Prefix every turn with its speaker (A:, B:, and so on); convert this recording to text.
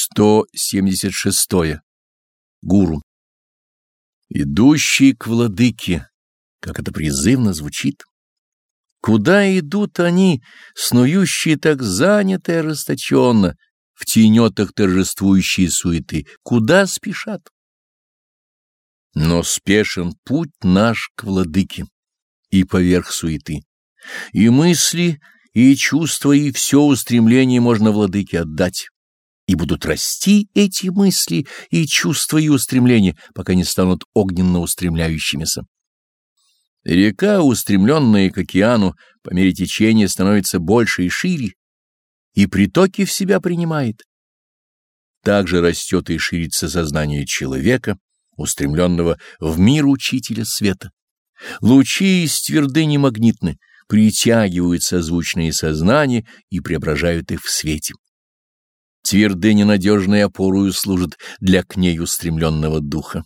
A: 176. Гуру. Идущий к владыке, как это призывно звучит. Куда идут они, снующие так занято и расточенно, в тенетах торжествующие суеты? Куда спешат? Но спешен путь наш к владыке и поверх суеты. И мысли, и чувства, и все устремление можно владыке отдать и будут расти эти мысли и чувства и устремления, пока не станут огненно устремляющимися. Река, устремленная к океану, по мере течения становится больше и шире, и притоки в себя принимает. Также растет и ширится сознание человека, устремленного в мир учителя света. Лучи из твердыни магнитны, притягивают созвучные сознания и преображают их в свете твердыня надежной опорою служит для к ней устремленного духа.